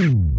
Boom.